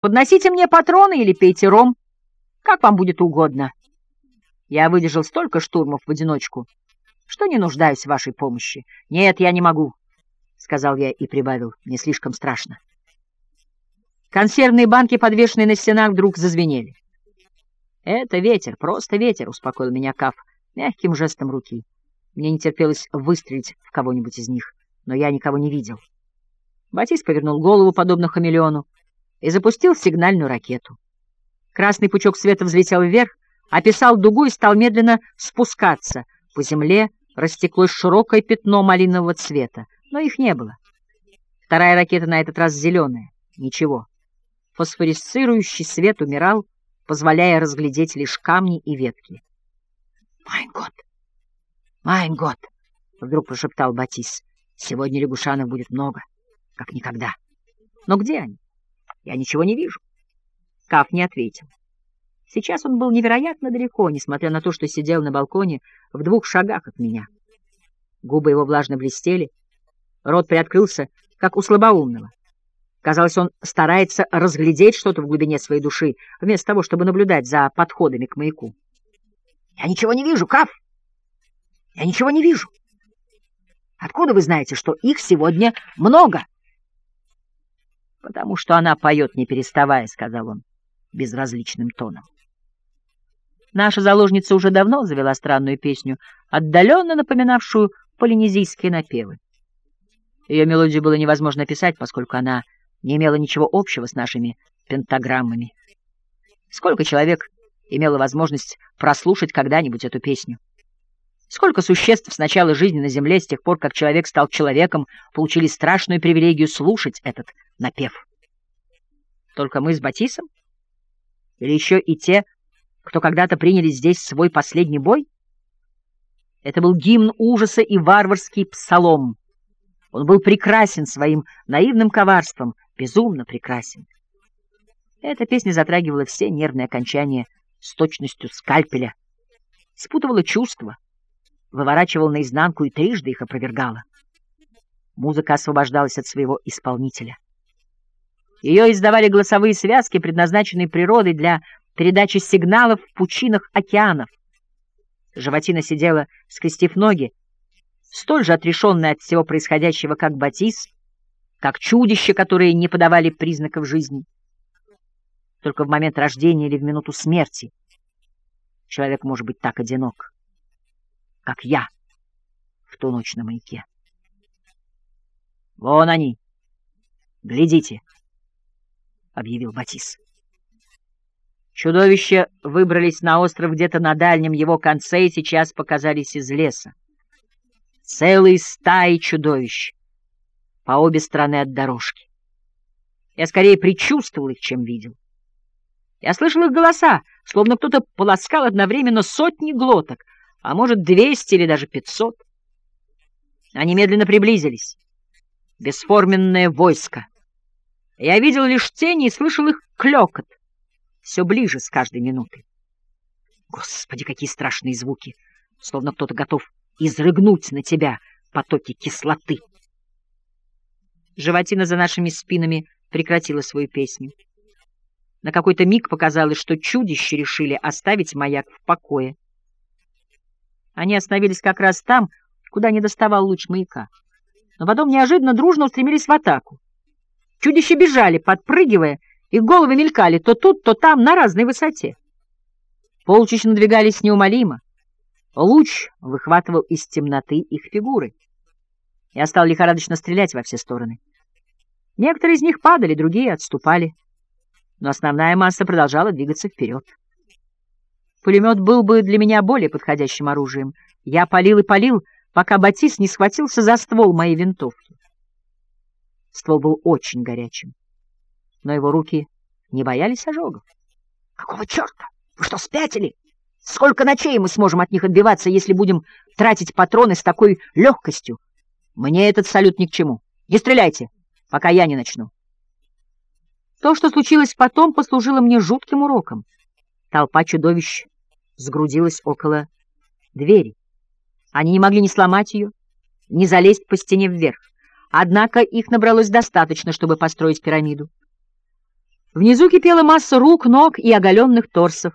Подносите мне патроны или пейте ром, как вам будет угодно. Я выдержал столько штурмов в одиночку, что не нуждаюсь в вашей помощи. Нет, я не могу, — сказал я и прибавил, — мне слишком страшно. Консервные банки, подвешенные на стенах, вдруг зазвенели. «Это ветер, просто ветер», — успокоил меня Каф мягким жестом руки. Мне не терпелось выстрелить в кого-нибудь из них, но я никого не видел. Батис повернул голову, подобно хамелеону, и запустил сигнальную ракету. Красный пучок света взлетел вверх, описал дугу и стал медленно спускаться. По земле растеклось широкое пятно малинового цвета, но их не было. Вторая ракета на этот раз зеленая. Ничего. Фосфорисцирующий свет умирал, позволяя разглядеть лишь камни и ветки. «Mein Gott! Mein Gott!» — вдруг прошептал Батис. «Сегодня лягушанов будет много, как никогда. Но где они? Я ничего не вижу». Каф не ответил. Сейчас он был невероятно далеко, несмотря на то, что сидел на балконе в двух шагах от меня. Губы его влажно блестели, рот приоткрылся, как у слабоумного. Казалось, он старается разглядеть что-то в глубине своей души, вместо того, чтобы наблюдать за подходами к маяку. «Я ничего не вижу, Каф! Я ничего не вижу! Откуда вы знаете, что их сегодня много?» «Потому что она поет, не переставая», — сказал он безразличным тоном. Наша заложница уже давно завела странную песню, отдаленно напоминавшую полинезийские напевы. Ее мелодию было невозможно писать, поскольку она не имела ничего общего с нашими пентаграммами. Сколько человек имело возможность прослушать когда-нибудь эту песню? Сколько существ с начала жизни на Земле, с тех пор, как человек стал человеком, получили страшную привилегию слушать этот напев? Только мы с Батисом? Или еще и те, кто когда-то приняли здесь свой последний бой? Это был гимн ужаса и варварский псалом. Он был прекрасен своим наивным коварством, безумно прекрасен. Эта песня затрагивала все нервные окончания с точностью скальпеля, спутывала чувства, выворачивала наизнанку и трижды их опровергала. Музыка освобождалась от своего исполнителя. Ее издавали голосовые связки, предназначенные природой для передачи сигналов в пучинах океанов. Животина сидела, скрестив ноги, столь же отрешенная от всего происходящего, как Батис, как чудища, которые не подавали признаков жизни. Только в момент рождения или в минуту смерти человек может быть так одинок, как я в ту ночь на маяке. Вон они. Глядите. — объявил Батис. Чудовища выбрались на остров где-то на дальнем его конце и сейчас показались из леса. Целые стаи чудовищ по обе стороны от дорожки. Я скорее предчувствовал их, чем видел. Я слышал их голоса, словно кто-то полоскал одновременно сотни глоток, а может, двести или даже пятьсот. Они медленно приблизились. Бесформенное войско — я видел лишь тени и слышал их клёкот. Все ближе с каждой минутой. Господи, какие страшные звуки! Словно кто-то готов изрыгнуть на тебя потоки кислоты. Животина за нашими спинами прекратила свою песню. На какой-то миг показалось, что чудища решили оставить маяк в покое. Они остановились как раз там, куда не доставал луч маяка. Но потом неожиданно дружно устремились в атаку. Чудища бежали, подпрыгивая, их головы мелькали то тут, то там, на разной высоте. Полчища надвигались неумолимо. Луч выхватывал из темноты их фигуры. Я стал лихорадочно стрелять во все стороны. Некоторые из них падали, другие отступали. Но основная масса продолжала двигаться вперед. Пулемет был бы для меня более подходящим оружием. Я палил и палил, пока Батис не схватился за ствол моей винтовки. Ствол был очень горячим, но его руки не боялись ожогов. — Какого черта? Вы что, спятили? Сколько ночей мы сможем от них отбиваться, если будем тратить патроны с такой легкостью? Мне этот салют ни к чему. Не стреляйте, пока я не начну. То, что случилось потом, послужило мне жутким уроком. Толпа чудовищ сгрудилась около двери. Они не могли ни сломать ее, ни залезть по стене вверх. Однако их набралось достаточно, чтобы построить пирамиду. Внизу кипела масса рук, ног и оголенных торсов.